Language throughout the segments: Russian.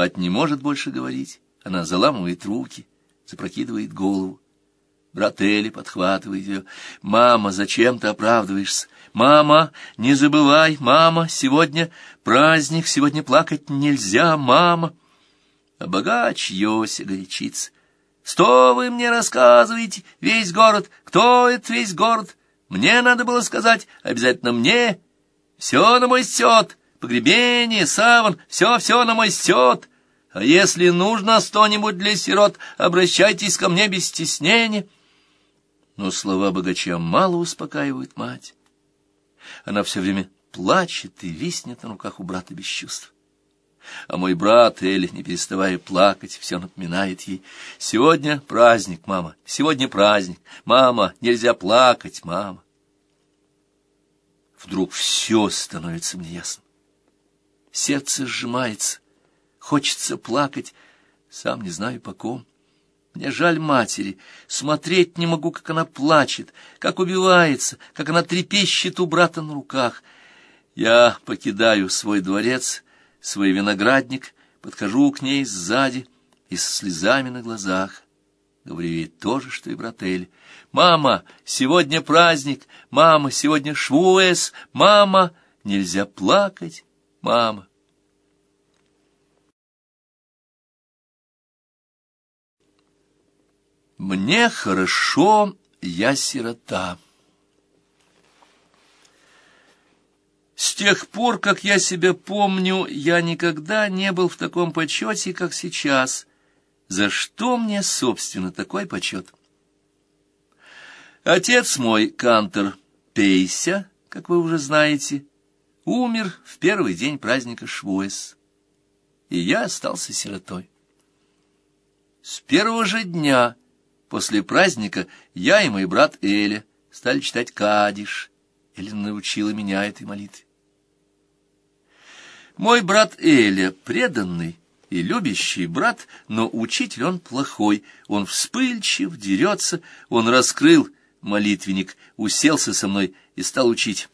Мать не может больше говорить. Она заламывает руки, запрокидывает голову. Брат Эли подхватывает ее. «Мама, зачем ты оправдываешься? Мама, не забывай, мама, сегодня праздник, сегодня плакать нельзя, мама!» А богач Йося горячится. «Что вы мне рассказываете? Весь город? Кто это весь город? Мне надо было сказать, обязательно мне. Все на мой счет, погребение, саван, все-все на мой счет. А если нужно что-нибудь для сирот, обращайтесь ко мне без стеснения». Но слова богача мало успокаивают мать. Она все время плачет и виснет на руках у брата без чувств. А мой брат Элли, не переставая плакать, все напоминает ей. «Сегодня праздник, мама, сегодня праздник. Мама, нельзя плакать, мама». Вдруг все становится мне ясно. Сердце сжимается, хочется плакать, сам не знаю по ком. Мне жаль матери, смотреть не могу, как она плачет, как убивается, как она трепещет у брата на руках. Я покидаю свой дворец, свой виноградник, подхожу к ней сзади и со слезами на глазах. Говорю ей то же, что и братель. «Мама, сегодня праздник! Мама, сегодня швуэс! Мама, нельзя плакать! Мама!» Мне хорошо, я сирота. С тех пор, как я себя помню, я никогда не был в таком почете, как сейчас. За что мне, собственно, такой почет? Отец мой, Кантер Пейся, как вы уже знаете, умер в первый день праздника Швуэс, и я остался сиротой. С первого же дня После праздника я и мой брат Эля стали читать Кадиш. Эля научила меня этой молитве. Мой брат Эля преданный и любящий брат, но учитель он плохой, он вспыльчив, дерется, он раскрыл молитвенник, уселся со мной и стал учить.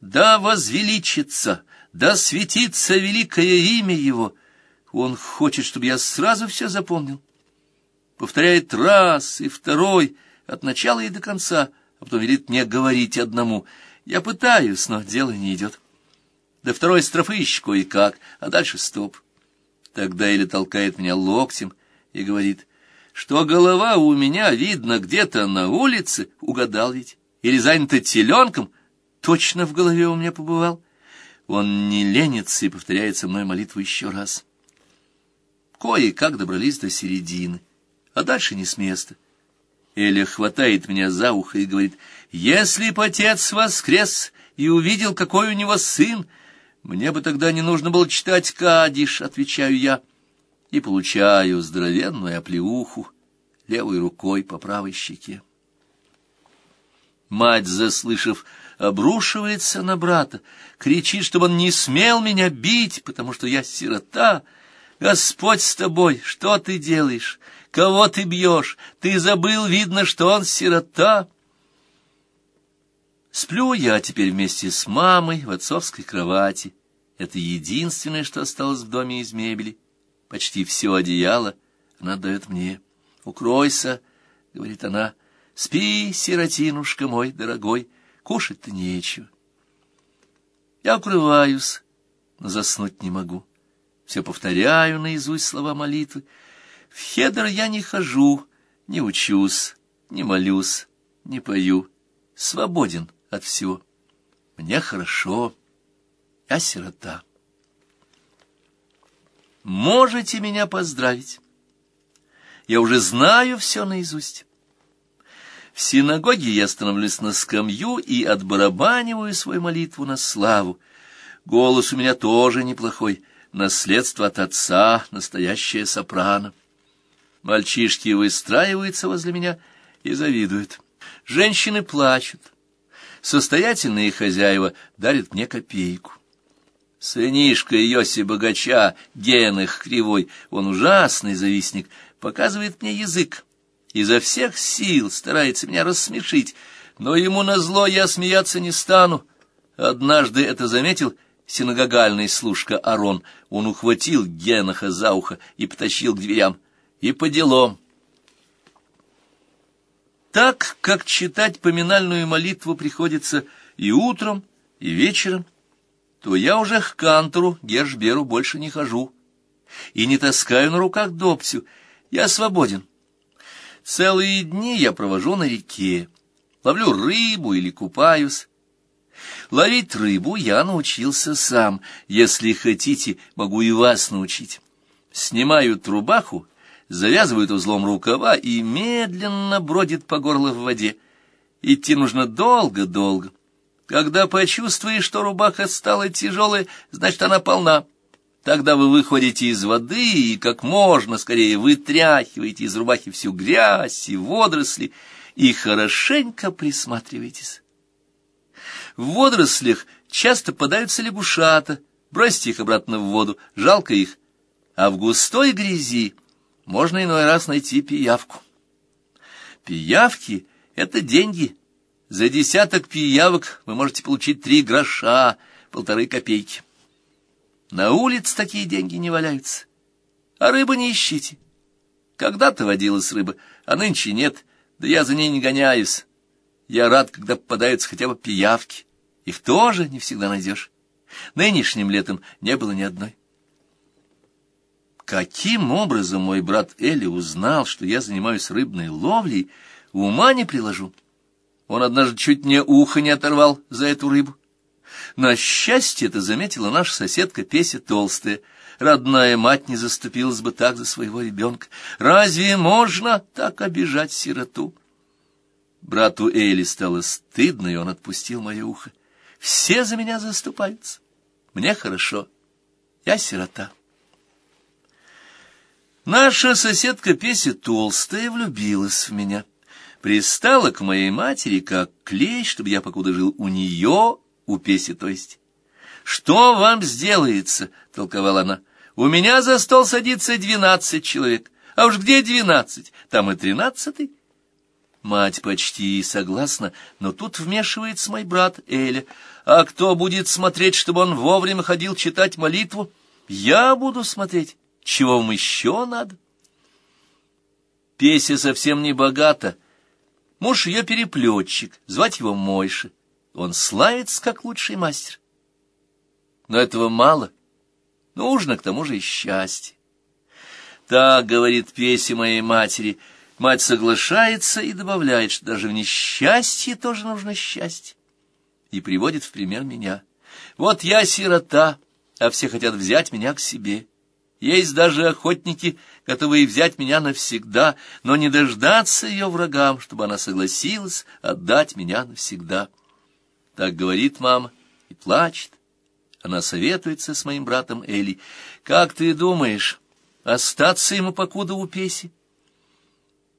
«Да возвеличится, да светится великое имя его!» Он хочет, чтобы я сразу все запомнил повторяет раз и второй, от начала и до конца, а потом велит мне говорить одному. Я пытаюсь, но дело не идет. До второй строфы еще кое-как, а дальше стоп. Тогда или толкает меня локтем и говорит, что голова у меня видно где-то на улице, угадал ведь, или занята теленком, точно в голове у меня побывал. Он не ленится и повторяет со мной молитву еще раз. Кое-как добрались до середины а дальше не с места. Эля хватает меня за ухо и говорит, «Если б отец воскрес и увидел, какой у него сын, мне бы тогда не нужно было читать Кадиш», — отвечаю я, и получаю здоровенную оплеуху левой рукой по правой щеке. Мать, заслышав, обрушивается на брата, кричит, чтобы он не смел меня бить, потому что я сирота. «Господь с тобой, что ты делаешь? Кого ты бьешь? Ты забыл, видно, что он сирота. Сплю я теперь вместе с мамой в отцовской кровати. Это единственное, что осталось в доме из мебели. Почти все одеяло она дает мне. «Укройся», — говорит она, — «спи, сиротинушка мой дорогой, кушать-то нечего». Я укрываюсь, но заснуть не могу. Все повторяю наизусть слова молитвы, в хедр я не хожу, не учусь, не молюсь, не пою. Свободен от всего. Мне хорошо. Я сирота. Можете меня поздравить. Я уже знаю все наизусть. В синагоге я становлюсь на скамью и отбарабаниваю свою молитву на славу. Голос у меня тоже неплохой, наследство от отца, настоящая сопрано. Мальчишки выстраиваются возле меня и завидуют. Женщины плачут. Состоятельные хозяева дарят мне копейку. Сынишка Йоси Богача, Генах Кривой, он ужасный завистник, показывает мне язык. Изо всех сил старается меня рассмешить, но ему назло я смеяться не стану. Однажды это заметил синагогальный служка Арон. Он ухватил Геноха за ухо и потащил к дверям. И по делам. Так, как читать поминальную молитву приходится и утром, и вечером, то я уже к кантору Гершберу больше не хожу и не таскаю на руках доптю. Я свободен. Целые дни я провожу на реке, ловлю рыбу или купаюсь. Ловить рыбу я научился сам. Если хотите, могу и вас научить. Снимают рубаху, завязывают узлом рукава и медленно бродит по горло в воде. Идти нужно долго-долго. Когда почувствуешь, что рубаха стала тяжелой, значит, она полна. Тогда вы выходите из воды и как можно скорее вытряхиваете из рубахи всю грязь и водоросли и хорошенько присматриваетесь. В водорослях часто попадаются лягушата, бросьте их обратно в воду, жалко их, а в густой грязи можно иной раз найти пиявку. Пиявки — это деньги. За десяток пиявок вы можете получить три гроша, полторы копейки. На улице такие деньги не валяются. А рыбы не ищите. Когда-то водилась рыба, а нынче нет, да я за ней не гоняюсь. Я рад, когда попадаются хотя бы пиявки. Их тоже не всегда найдешь. Нынешним летом не было ни одной. Каким образом мой брат Элли узнал, что я занимаюсь рыбной ловлей, ума не приложу. Он однажды чуть мне ухо не оторвал за эту рыбу. На счастье это заметила наша соседка Песя Толстая. Родная мать не заступилась бы так за своего ребенка. Разве можно так обижать сироту? Брату Эли стало стыдно, и он отпустил мое ухо. Все за меня заступаются. Мне хорошо. Я сирота. Наша соседка Песя Толстая влюбилась в меня. Пристала к моей матери, как клей, чтобы я покуда жил у нее, у Песи, то есть. «Что вам сделается?» — толковала она. «У меня за стол садится двенадцать человек. А уж где двенадцать? Там и тринадцатый». Мать почти согласна, но тут вмешивается мой брат Эля. «А кто будет смотреть, чтобы он вовремя ходил читать молитву?» «Я буду смотреть. Чего вам еще надо?» Песя совсем не богата. Муж ее переплетчик, звать его Мойша. Он славится как лучший мастер. Но этого мало. Нужно к тому же и счастье. Так говорит песня моей матери. Мать соглашается и добавляет, что даже в несчастье тоже нужно счастье. И приводит в пример меня. Вот я сирота, а все хотят взять меня к себе. Есть даже охотники, готовые взять меня навсегда, но не дождаться ее врагам, чтобы она согласилась отдать меня навсегда. Так говорит мама и плачет. Она советуется с моим братом Эли. «Как ты думаешь, остаться ему покуда у Песи?